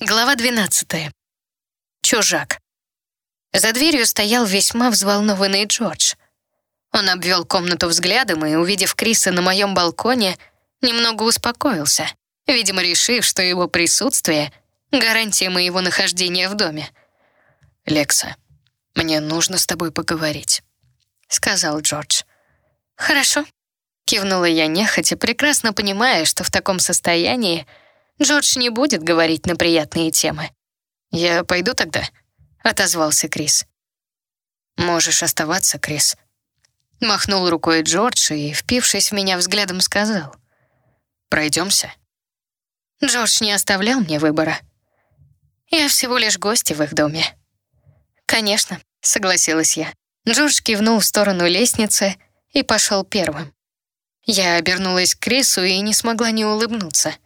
Глава 12. Чужак. За дверью стоял весьма взволнованный Джордж. Он обвел комнату взглядом и, увидев Криса на моем балконе, немного успокоился, видимо, решив, что его присутствие — гарантия моего нахождения в доме. «Лекса, мне нужно с тобой поговорить», — сказал Джордж. «Хорошо», — кивнула я нехотя, прекрасно понимая, что в таком состоянии Джордж не будет говорить на приятные темы. «Я пойду тогда», — отозвался Крис. «Можешь оставаться, Крис». Махнул рукой Джордж и, впившись в меня взглядом, сказал. «Пройдемся». Джордж не оставлял мне выбора. Я всего лишь гости в их доме. «Конечно», — согласилась я. Джордж кивнул в сторону лестницы и пошел первым. Я обернулась к Крису и не смогла не улыбнуться —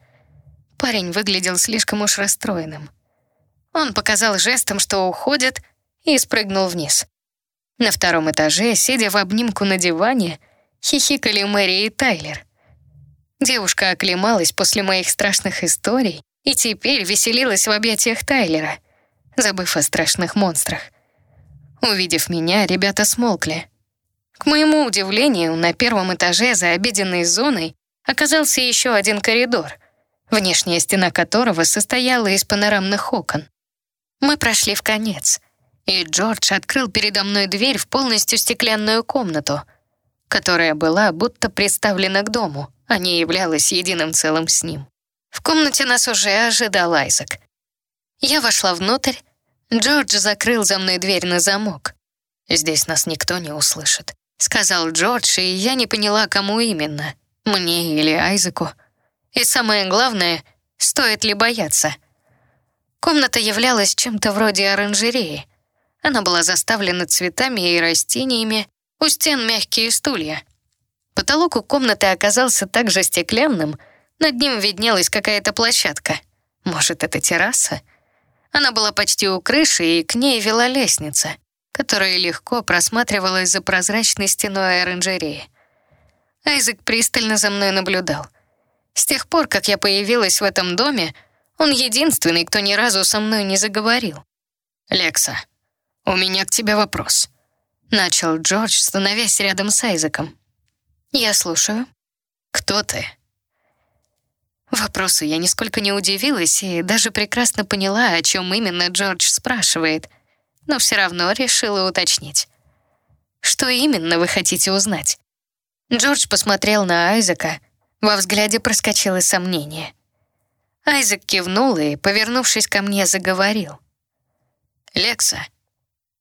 Парень выглядел слишком уж расстроенным. Он показал жестом, что уходит, и спрыгнул вниз. На втором этаже, сидя в обнимку на диване, хихикали Мэри и Тайлер. Девушка оклемалась после моих страшных историй и теперь веселилась в объятиях Тайлера, забыв о страшных монстрах. Увидев меня, ребята смолкли. К моему удивлению, на первом этаже за обеденной зоной оказался еще один коридор — внешняя стена которого состояла из панорамных окон. Мы прошли в конец, и Джордж открыл передо мной дверь в полностью стеклянную комнату, которая была будто приставлена к дому, а не являлась единым целым с ним. В комнате нас уже ожидал Айзек. Я вошла внутрь, Джордж закрыл за мной дверь на замок. «Здесь нас никто не услышит», — сказал Джордж, и я не поняла, кому именно, мне или Айзеку. И самое главное, стоит ли бояться. Комната являлась чем-то вроде оранжереи. Она была заставлена цветами и растениями, у стен мягкие стулья. Потолок у комнаты оказался также стеклянным, над ним виднелась какая-то площадка. Может, это терраса? Она была почти у крыши, и к ней вела лестница, которая легко просматривалась за прозрачной стеной оранжереи. Айзек пристально за мной наблюдал — с тех пор, как я появилась в этом доме, он единственный, кто ни разу со мной не заговорил. «Лекса, у меня к тебе вопрос», — начал Джордж, становясь рядом с Айзеком. «Я слушаю». «Кто ты?» Вопросу я нисколько не удивилась и даже прекрасно поняла, о чем именно Джордж спрашивает, но все равно решила уточнить. «Что именно вы хотите узнать?» Джордж посмотрел на Айзека, во взгляде проскочило сомнение. Айзек кивнул и, повернувшись ко мне, заговорил. «Лекса,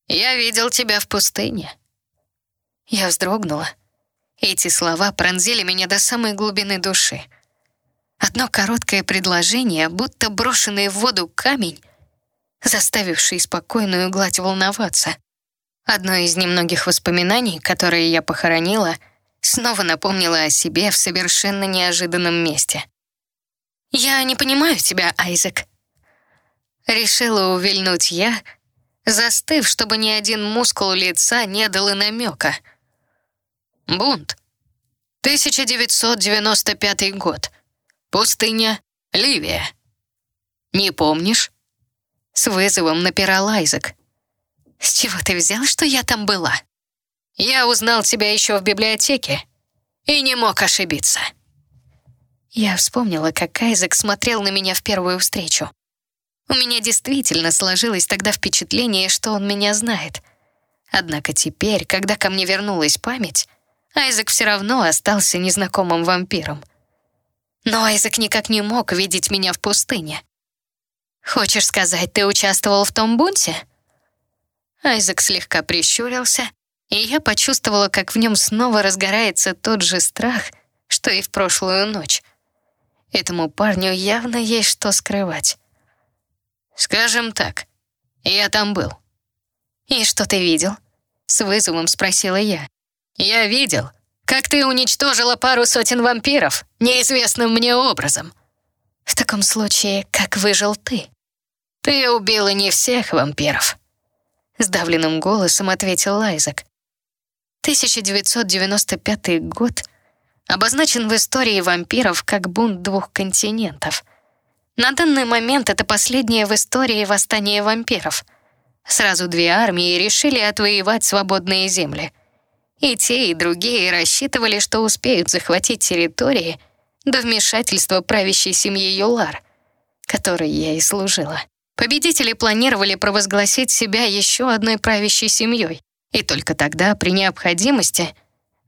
я видел тебя в пустыне». Я вздрогнула. Эти слова пронзили меня до самой глубины души. Одно короткое предложение, будто брошенный в воду камень, заставивший спокойную гладь волноваться. Одно из немногих воспоминаний, которые я похоронила — снова напомнила о себе в совершенно неожиданном месте. «Я не понимаю тебя, Айзек». Решила увильнуть я, застыв, чтобы ни один мускул лица не дал и намека. Бунт. 1995 год. Пустыня, Ливия. Не помнишь? С вызовом напирал Айзек. «С чего ты взял, что я там была?» Я узнал тебя еще в библиотеке и не мог ошибиться». Я вспомнила, как Айзек смотрел на меня в первую встречу. У меня действительно сложилось тогда впечатление, что он меня знает. Однако теперь, когда ко мне вернулась память, Айзек все равно остался незнакомым вампиром. Но Айзек никак не мог видеть меня в пустыне. «Хочешь сказать, ты участвовал в том бунте?» Айзек слегка прищурился, и я почувствовала, как в нем снова разгорается тот же страх, что и в прошлую ночь. Этому парню явно есть что скрывать. «Скажем так, я там был». «И что ты видел?» — с вызовом спросила я. «Я видел, как ты уничтожила пару сотен вампиров неизвестным мне образом». «В таком случае, как выжил ты?» «Ты убила не всех вампиров», — сдавленным голосом ответил Лайзек. 1995 год обозначен в истории вампиров как бунт двух континентов. На данный момент это последнее в истории восстание вампиров. Сразу две армии решили отвоевать свободные земли. И те, и другие рассчитывали, что успеют захватить территории до вмешательства правящей семьи Юлар, которой я и служила. Победители планировали провозгласить себя еще одной правящей семьей, и только тогда, при необходимости,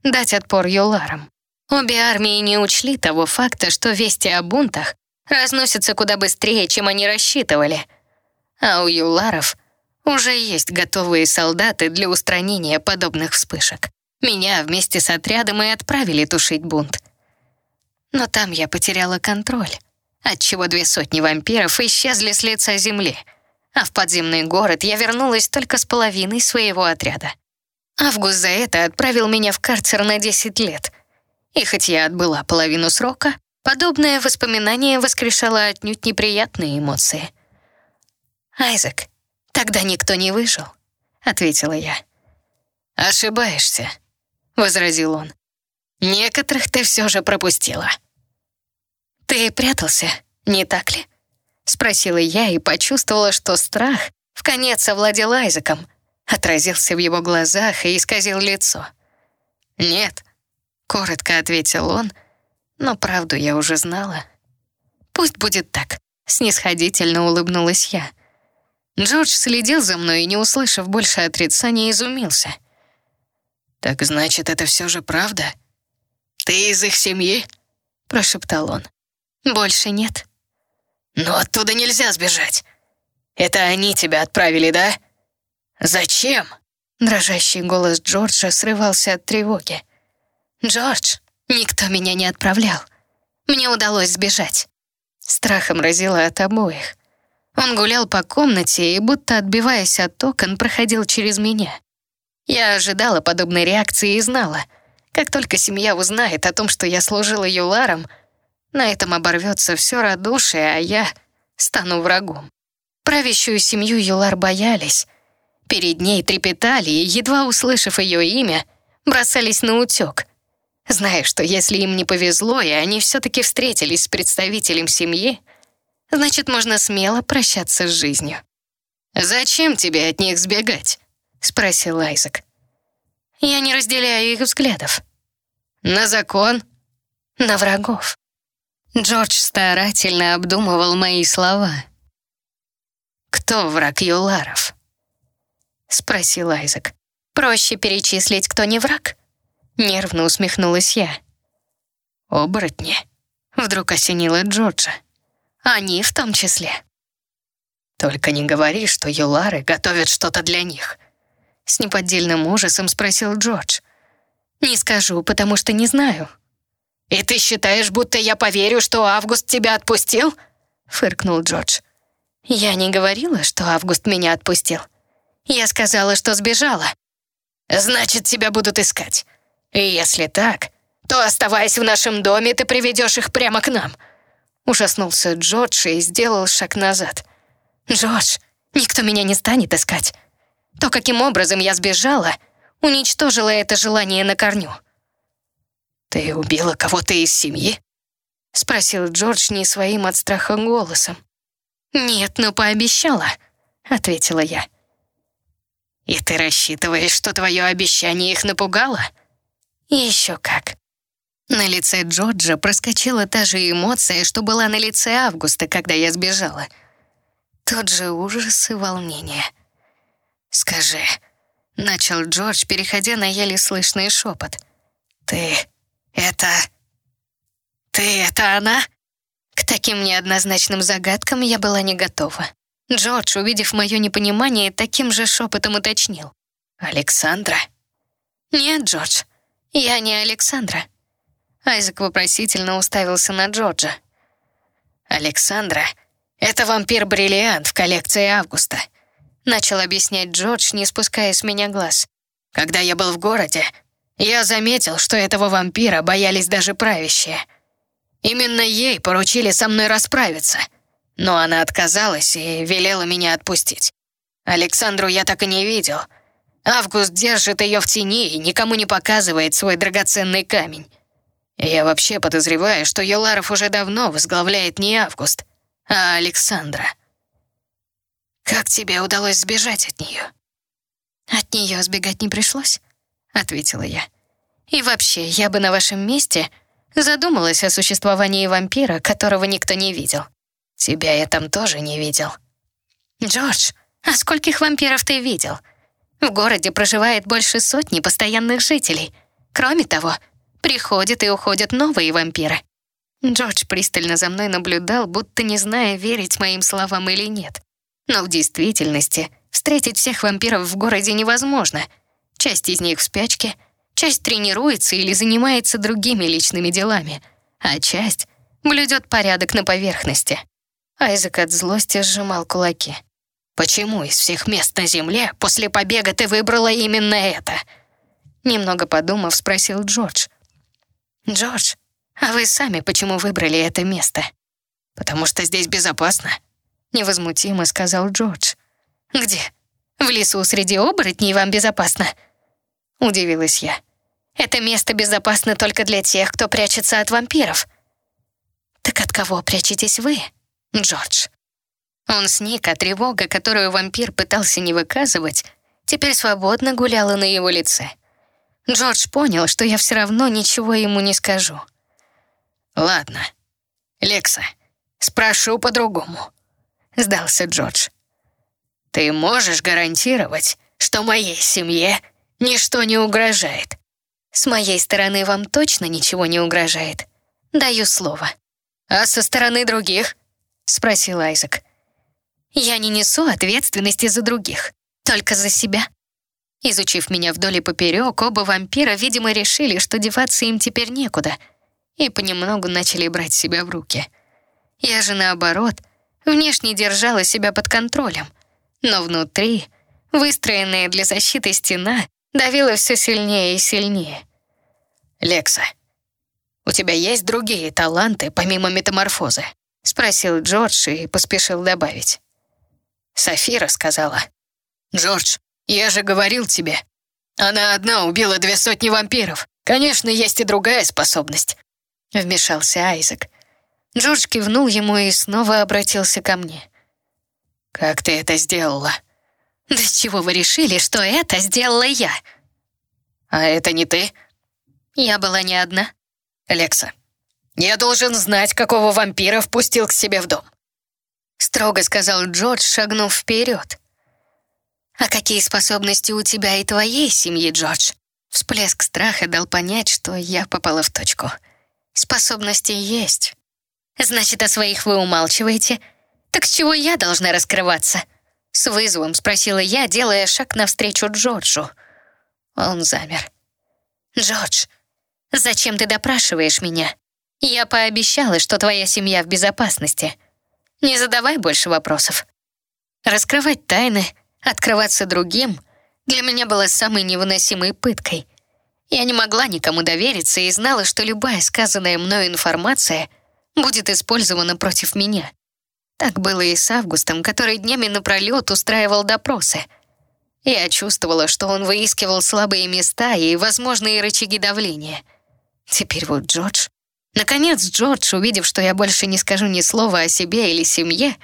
дать отпор Юларам. Обе армии не учли того факта, что вести о бунтах разносятся куда быстрее, чем они рассчитывали. А у Юларов уже есть готовые солдаты для устранения подобных вспышек. Меня вместе с отрядом и отправили тушить бунт. Но там я потеряла контроль, отчего две сотни вампиров исчезли с лица земли, а в подземный город я вернулась только с половиной своего отряда. Август за это отправил меня в карцер на 10 лет. И хоть я отбыла половину срока, подобное воспоминание воскрешало отнюдь неприятные эмоции. «Айзек, тогда никто не выжил», — ответила я. «Ошибаешься», — возразил он. «Некоторых ты все же пропустила». «Ты прятался, не так ли?» — спросила я и почувствовала, что страх в конец овладел Айзеком, отразился в его глазах и исказил лицо. «Нет», — коротко ответил он, но правду я уже знала. «Пусть будет так», — снисходительно улыбнулась я. Джордж следил за мной и, не услышав больше отрицания, изумился. «Так значит, это все же правда? Ты из их семьи?» — прошептал он. «Больше нет». «Но оттуда нельзя сбежать. Это они тебя отправили, да?» «Зачем?» Дрожащий голос Джорджа срывался от тревоги. «Джордж, никто меня не отправлял. Мне удалось сбежать». Страхом разило от обоих. Он гулял по комнате и, будто отбиваясь от окон, проходил через меня. Я ожидала подобной реакции и знала, как только семья узнает о том, что я служила Юларом, на этом оборвется все радушие, а я стану врагом. Правящую семью Юлар боялись, Перед ней трепетали и, едва услышав ее имя, бросались на утек. Зная, что если им не повезло, и они все-таки встретились с представителем семьи, значит, можно смело прощаться с жизнью. «Зачем тебе от них сбегать?» — спросил Айзек. «Я не разделяю их взглядов». «На закон?» «На врагов». Джордж старательно обдумывал мои слова. «Кто враг Юларов?» — спросил Айзек. «Проще перечислить, кто не враг?» Нервно усмехнулась я. «Оборотни?» — вдруг осенила Джорджа. «Они в том числе». «Только не говори, что Юлары готовят что-то для них», — с неподдельным ужасом спросил Джордж. «Не скажу, потому что не знаю». «И ты считаешь, будто я поверю, что Август тебя отпустил?» — фыркнул Джордж. «Я не говорила, что Август меня отпустил. Я сказала, что сбежала. Значит, тебя будут искать. И если так, то, оставаясь в нашем доме, ты приведешь их прямо к нам. Ужаснулся Джордж и сделал шаг назад. Джордж, никто меня не станет искать. То, каким образом я сбежала, уничтожило это желание на корню. «Ты убила кого-то из семьи?» — спросил Джордж не своим от страха голосом. «Нет, но пообещала», — ответила я. И ты рассчитываешь, что твое обещание их напугало? Еще как. На лице Джорджа проскочила та же эмоция, что была на лице Августа, когда я сбежала. Тот же ужас и волнение. «Скажи», — начал Джордж, переходя на еле слышный шепот. «Ты... это... ты это она?» К таким неоднозначным загадкам я была не готова. Джордж, увидев мое непонимание, таким же шепотом уточнил. «Александра?» «Нет, Джордж, я не Александра». Айзек вопросительно уставился на Джорджа. «Александра — это вампир-бриллиант в коллекции Августа», начал объяснять Джордж, не спуская с меня глаз. «Когда я был в городе, я заметил, что этого вампира боялись даже правящие. Именно ей поручили со мной расправиться — но она отказалась и велела меня отпустить. Александру я так и не видел. Август держит ее в тени и никому не показывает свой драгоценный камень. Я вообще подозреваю, что Юларов уже давно возглавляет не Август, А Александра? Как тебе удалось сбежать от нее? От нее сбегать не пришлось, ответила я. И вообще, я бы на вашем месте задумалась о существовании вампира, которого никто не видел. Тебя я там тоже не видел. Джордж, а скольких вампиров ты видел? В городе проживает больше сотни постоянных жителей. Кроме того, приходят и уходят новые вампиры. Джордж пристально за мной наблюдал, будто не зная, верить моим словам или нет. Но в действительности встретить всех вампиров в городе невозможно. Часть из них в спячке, часть тренируется или занимается другими личными делами, а часть блюдет порядок на поверхности. Айзек от злости сжимал кулаки. «Почему из всех мест на Земле после побега ты выбрала именно это?» Немного подумав, спросил Джордж. «Джордж, а вы сами почему выбрали это место?» «Потому что здесь безопасно», — невозмутимо сказал Джордж. «Где? В лесу среди оборотней вам безопасно?» Удивилась я. «Это место безопасно только для тех, кто прячется от вампиров». «Так от кого прячетесь вы, Джордж?» Он сник, а тревога, которую вампир пытался не выказывать, теперь свободно гуляла на его лице. Джордж понял, что я все равно ничего ему не скажу. «Ладно, Лекса, спрошу по-другому», — сдался Джордж. «Ты можешь гарантировать, что моей семье ничто не угрожает?» «С моей стороны вам точно ничего не угрожает. Даю слово». «А со стороны других?» — спросил Айзек. «Я не несу ответственности за других, только за себя». Изучив меня вдоль и поперек, оба вампира, видимо, решили, что деваться им теперь некуда, и понемногу начали брать себя в руки. Я же, наоборот, внешне держала себя под контролем, но внутри, выстроенная для защиты стена, давила все сильнее и сильнее. «Лекса, у тебя есть другие таланты, помимо метаморфозы?» — спросил Джордж и поспешил добавить. Софира сказала. «Джордж, я же говорил тебе. Она одна убила две сотни вампиров. Конечно, есть и другая способность. Вмешался Айзек. Джордж кивнул ему и снова обратился ко мне. «Как ты это сделала?» «Да с чего вы решили, что это сделала я?» «А это не ты?» «Я была не одна». «Лекса, я должен знать, какого вампира впустил к себе в дом». Строго сказал Джордж, шагнув вперед. «А какие способности у тебя и твоей семьи, Джордж?» Всплеск страха дал понять, что я попала в точку. «Способности есть. Значит, о своих вы умалчиваете? Так с чего я должна раскрываться?» С вызовом спросила я, делая шаг навстречу Джорджу. Он замер. «Джордж, зачем ты допрашиваешь меня? Я пообещала, что твоя семья в безопасности. Не задавай больше вопросов. Раскрывать тайны — Открываться другим для меня было самой невыносимой пыткой. Я не могла никому довериться и знала, что любая сказанная мною информация будет использована против меня. Так было и с Августом, который днями напролет устраивал допросы. Я чувствовала, что он выискивал слабые места и возможные рычаги давления. Теперь вот Джордж. Наконец Джордж, увидев, что я больше не скажу ни слова о себе или семье,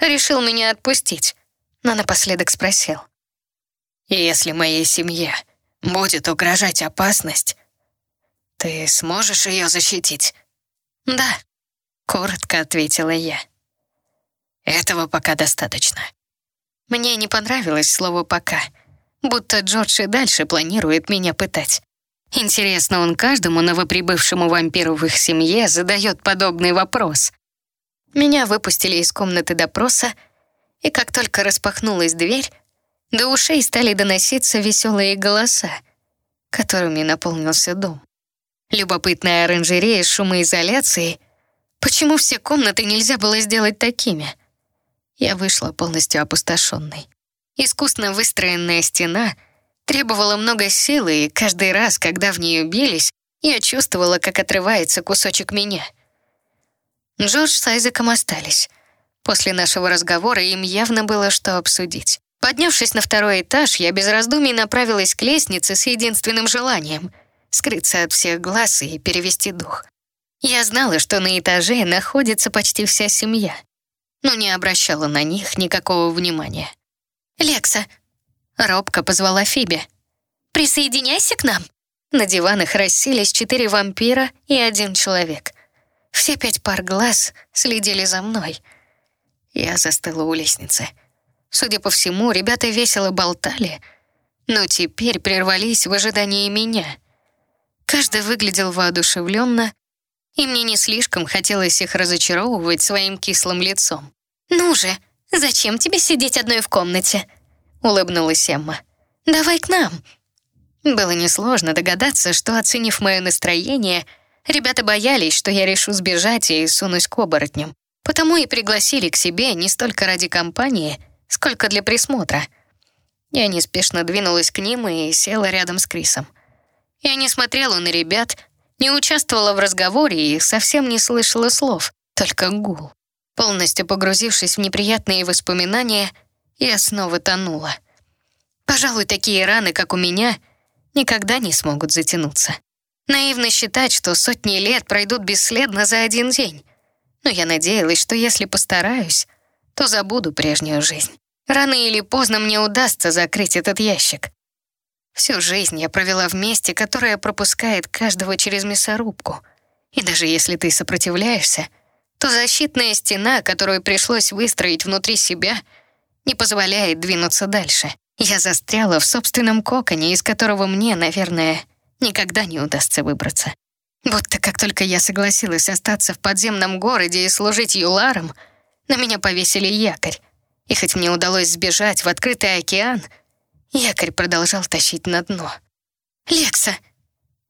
решил меня отпустить но напоследок спросил. «Если моей семье будет угрожать опасность, ты сможешь ее защитить?» «Да», — коротко ответила я. «Этого пока достаточно». Мне не понравилось слово «пока», будто Джордж и дальше планирует меня пытать. Интересно, он каждому новоприбывшему вампиру в их семье задает подобный вопрос. Меня выпустили из комнаты допроса, и как только распахнулась дверь, до ушей стали доноситься веселые голоса, которыми наполнился дом. Любопытная оранжерея с шумоизоляцией. Почему все комнаты нельзя было сделать такими? Я вышла полностью опустошенной. Искусно выстроенная стена требовала много силы, и каждый раз, когда в нее бились, я чувствовала, как отрывается кусочек меня. Джордж с Айзеком остались. После нашего разговора им явно было что обсудить. Поднявшись на второй этаж, я без раздумий направилась к лестнице с единственным желанием — скрыться от всех глаз и перевести дух. Я знала, что на этаже находится почти вся семья. Но не обращала на них никакого внимания. «Лекса!» — робко позвала Фиби. «Присоединяйся к нам!» На диванах расселись четыре вампира и один человек. Все пять пар глаз следили за мной. Я застыла у лестницы. Судя по всему, ребята весело болтали, но теперь прервались в ожидании меня. Каждый выглядел воодушевленно, и мне не слишком хотелось их разочаровывать своим кислым лицом. «Ну же, зачем тебе сидеть одной в комнате?» — улыбнулась Эмма. «Давай к нам». Было несложно догадаться, что, оценив мое настроение, ребята боялись, что я решу сбежать и сунусь к оборотням. Потому и пригласили к себе не столько ради компании, сколько для присмотра. Я неспешно двинулась к ним и села рядом с Крисом. Я не смотрела на ребят, не участвовала в разговоре и совсем не слышала слов, только гул. Полностью погрузившись в неприятные воспоминания, я снова тонула. Пожалуй, такие раны, как у меня, никогда не смогут затянуться. Наивно считать, что сотни лет пройдут бесследно за один день. Но я надеялась, что если постараюсь, то забуду прежнюю жизнь. Рано или поздно мне удастся закрыть этот ящик. Всю жизнь я провела в месте, которое пропускает каждого через мясорубку. И даже если ты сопротивляешься, то защитная стена, которую пришлось выстроить внутри себя, не позволяет двинуться дальше. Я застряла в собственном коконе, из которого мне, наверное, никогда не удастся выбраться. Будто как только я согласилась остаться в подземном городе и служить юларом, на меня повесили якорь. И хоть мне удалось сбежать в открытый океан, якорь продолжал тащить на дно. «Лекса!»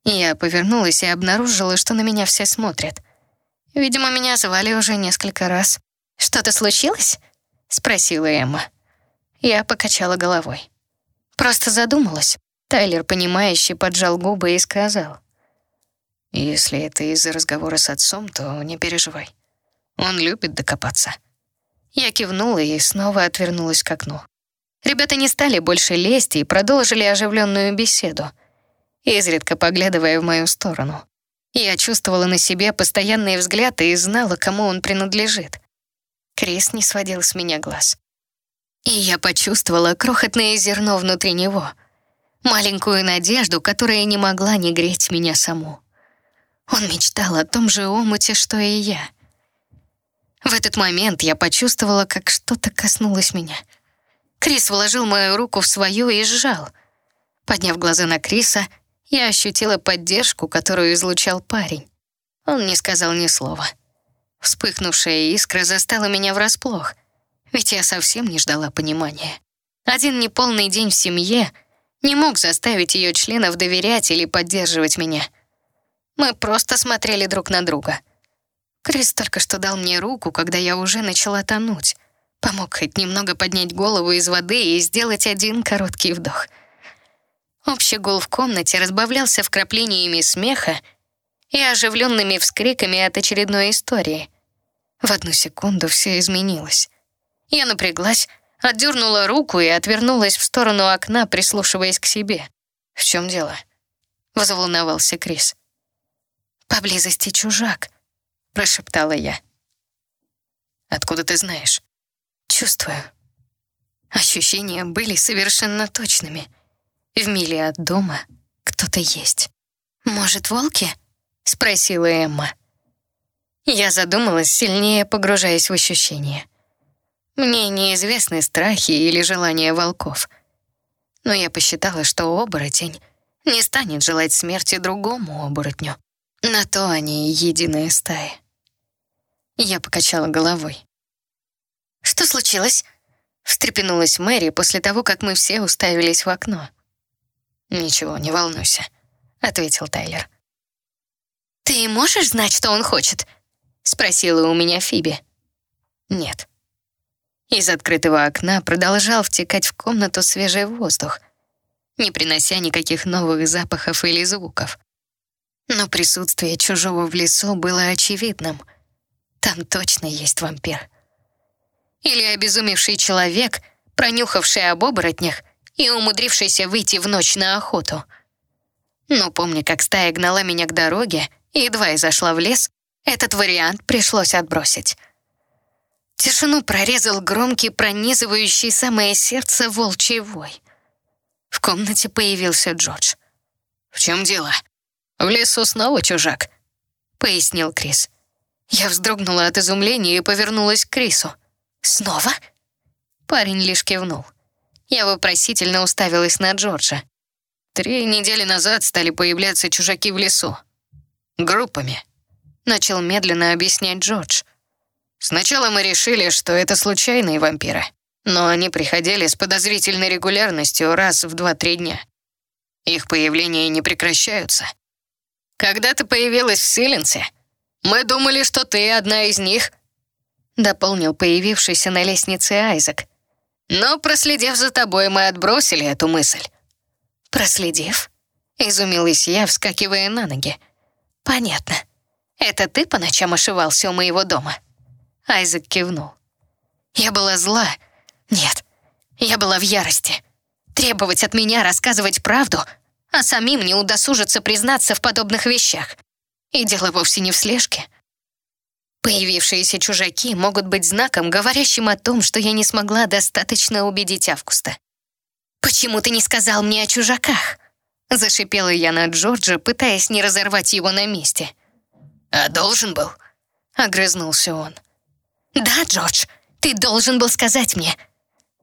Я повернулась и обнаружила, что на меня все смотрят. Видимо, меня звали уже несколько раз. «Что-то случилось?» — спросила Эмма. Я покачала головой. Просто задумалась. Тайлер, понимающе поджал губы и сказал. «Если это из-за разговора с отцом, то не переживай. Он любит докопаться». Я кивнула и снова отвернулась к окну. Ребята не стали больше лезть и продолжили оживленную беседу, изредка поглядывая в мою сторону. Я чувствовала на себе постоянные взгляды и знала, кому он принадлежит. Крис не сводил с меня глаз. И я почувствовала крохотное зерно внутри него, маленькую надежду, которая не могла не греть меня саму. Он мечтал о том же омуте, что и я. В этот момент я почувствовала, как что-то коснулось меня. Крис вложил мою руку в свою и сжал. Подняв глаза на Криса, я ощутила поддержку, которую излучал парень. Он не сказал ни слова. Вспыхнувшая искра застала меня врасплох, ведь я совсем не ждала понимания. Один неполный день в семье не мог заставить ее членов доверять или поддерживать меня. Мы просто смотрели друг на друга. Крис только что дал мне руку, когда я уже начала тонуть. Помог хоть немного поднять голову из воды и сделать один короткий вдох — Общий гул в комнате разбавлялся вкраплениями смеха и оживленными вскриками от очередной истории. В одну секунду все изменилось. Я напряглась, отдернула руку и отвернулась в сторону окна, прислушиваясь к себе. «В чем дело?» — взволновался Крис. «Поблизости чужак», — прошептала я. «Откуда ты знаешь?» «Чувствую». Ощущения были совершенно точными — в миле от дома кто-то есть. «Может, волки?» — спросила Эмма. Я задумалась, сильнее погружаясь в ощущения. Мне неизвестны страхи или желания волков. Но я посчитала, что оборотень не станет желать смерти другому оборотню. На то они единая стая. Я покачала головой. «Что случилось?» — встрепенулась Мэри после того, как мы все уставились в окно. «Ничего, не волнуйся», — ответил Тайлер. «Ты можешь знать, что он хочет?» — спросила у меня Фиби. «Нет». Из открытого окна продолжал втекать в комнату свежий воздух, не принося никаких новых запахов или звуков. Но присутствие чужого в лесу было очевидным. Там точно есть вампир. Или обезумевший человек, пронюхавший об оборотнях и умудрившийся выйти в ночь на охоту. Но помня, как стая гнала меня к дороге, едва я зашла в лес, этот вариант пришлось отбросить. Тишину прорезал громкий, пронизывающий самое сердце волчий вой. В комнате появился Джордж. «В чем дело?» «В лесу снова чужак», — пояснил Крис. Я вздрогнула от изумления и повернулась к Крису. «Снова?» Парень лишь кивнул. Я вопросительно уставилась на Джорджа. Три недели назад стали появляться чужаки в лесу. Группами. Начал медленно объяснять Джордж. Сначала мы решили, что это случайные вампиры, но они приходили с подозрительной регулярностью раз в два-три дня. Их появления не прекращаются. Когда ты появилась в Силенсе, мы думали, что ты одна из них, дополнил появившийся на лестнице Айзек. Но, проследив за тобой, мы отбросили эту мысль. Проследив? Изумилась я, вскакивая на ноги. Понятно. Это ты по ночам ошивался у моего дома? Айзек кивнул. Я была зла. Нет, я была в ярости. Требовать от меня рассказывать правду, а самим не удосужиться признаться в подобных вещах. И дело вовсе не в слежке. Появившиеся чужаки могут быть знаком, говорящим о том, что я не смогла достаточно убедить Августа. «Почему ты не сказал мне о чужаках?» Зашипела я на Джорджа, пытаясь не разорвать его на месте. «А должен был?» — огрызнулся он. «Да, Джордж, ты должен был сказать мне».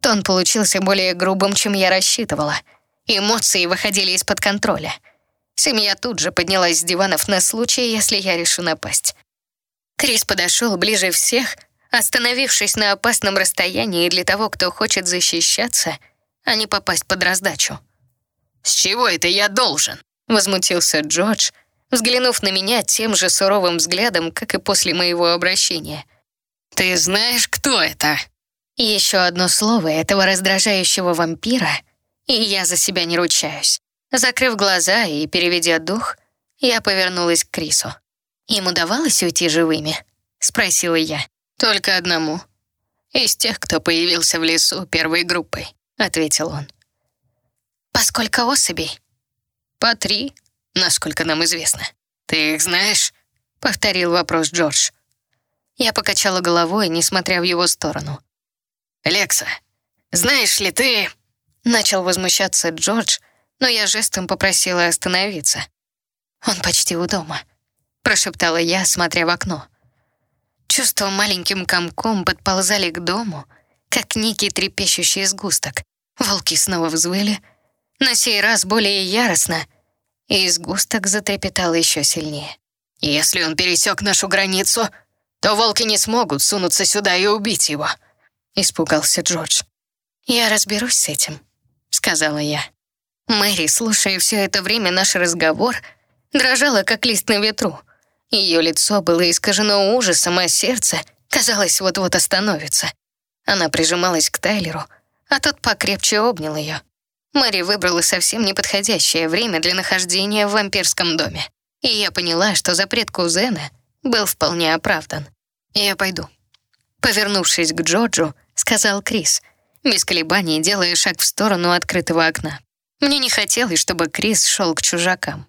Тон получился более грубым, чем я рассчитывала. Эмоции выходили из-под контроля. Семья тут же поднялась с диванов на случай, если я решу напасть. Крис подошел ближе всех, остановившись на опасном расстоянии для того, кто хочет защищаться, а не попасть под раздачу. «С чего это я должен?» — возмутился Джордж, взглянув на меня тем же суровым взглядом, как и после моего обращения. «Ты знаешь, кто это?» Еще одно слово этого раздражающего вампира, и я за себя не ручаюсь. Закрыв глаза и переведя дух, я повернулась к Крису. «Им удавалось уйти живыми?» — спросила я. «Только одному. Из тех, кто появился в лесу первой группой», — ответил он. «По сколько особей?» «По три, насколько нам известно. Ты их знаешь?» — повторил вопрос Джордж. Я покачала головой, несмотря в его сторону. «Лекса, знаешь ли ты...» Начал возмущаться Джордж, но я жестом попросила остановиться. «Он почти у дома», — прошептала я, смотря в окно. Чувства маленьким комком подползали к дому, как некий трепещущий сгусток. Волки снова взвыли, на сей раз более яростно, и сгусток затрепетал еще сильнее. «Если он пересек нашу границу, то волки не смогут сунуться сюда и убить его», — испугался Джордж. «Я разберусь с этим», — сказала я. Мэри, слушая все это время наш разговор, дрожала, как лист на ветру. Ее лицо было искажено ужасом, а сердце, казалось, вот-вот остановится. Она прижималась к Тайлеру, а тот покрепче обнял ее. Мэри выбрала совсем неподходящее время для нахождения в вампирском доме. И я поняла, что запрет кузена был вполне оправдан. «Я пойду». Повернувшись к Джорджу, сказал Крис, без колебаний делая шаг в сторону открытого окна. Мне не хотелось, чтобы Крис шел к чужакам.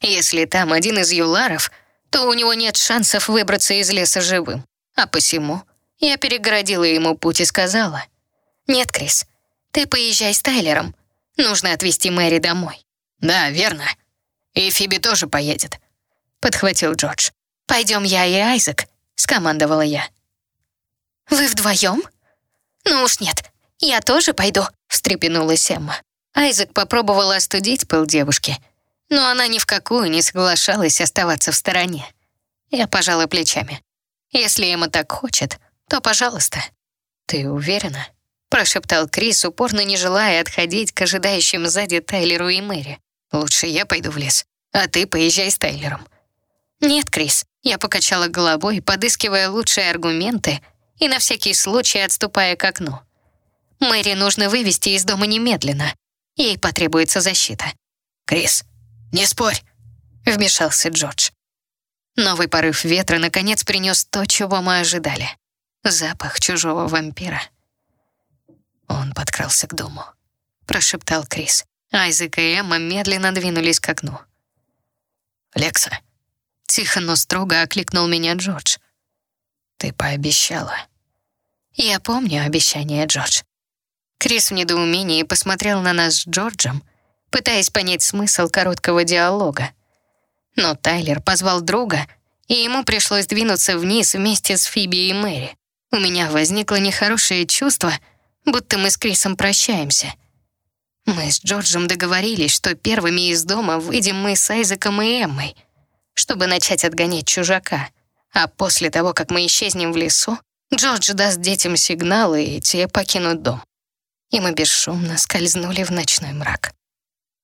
Если там один из юларов, то у него нет шансов выбраться из леса живым. А посему я перегородила ему путь и сказала, «Нет, Крис, ты поезжай с Тайлером. Нужно отвезти Мэри домой». «Да, верно. И Фиби тоже поедет», — подхватил Джордж. «Пойдем я и Айзек», — скомандовала я. «Вы вдвоем?» «Ну уж нет, я тоже пойду», — встрепенулась Эмма. Айзек попробовал остудить пыл девушки, но она ни в какую не соглашалась оставаться в стороне. Я пожала плечами. «Если Эмма так хочет, то пожалуйста». «Ты уверена?» — прошептал Крис, упорно не желая отходить к ожидающим сзади Тайлеру и Мэри. «Лучше я пойду в лес, а ты поезжай с Тайлером». «Нет, Крис», — я покачала головой, подыскивая лучшие аргументы и на всякий случай отступая к окну. «Мэри нужно вывести из дома немедленно. Ей потребуется защита». «Крис, не спорь», — вмешался Джордж. Новый порыв ветра наконец принес то, чего мы ожидали. Запах чужого вампира. Он подкрался к дому. Прошептал Крис. Айзек и Эмма медленно двинулись к окну. «Лекса», — тихо, но строго окликнул меня Джордж. «Ты пообещала». Я помню обещание, Джордж. Крис в недоумении посмотрел на нас с Джорджем, пытаясь понять смысл короткого диалога. Но Тайлер позвал друга, и ему пришлось двинуться вниз вместе с Фиби и Мэри. У меня возникло нехорошее чувство, будто мы с Крисом прощаемся. Мы с Джорджем договорились, что первыми из дома выйдем мы с Айзеком и Эммой, чтобы начать отгонять чужака. А после того, как мы исчезнем в лесу, Джордж даст детям сигналы, и те покинут дом. И мы бесшумно скользнули в ночной мрак.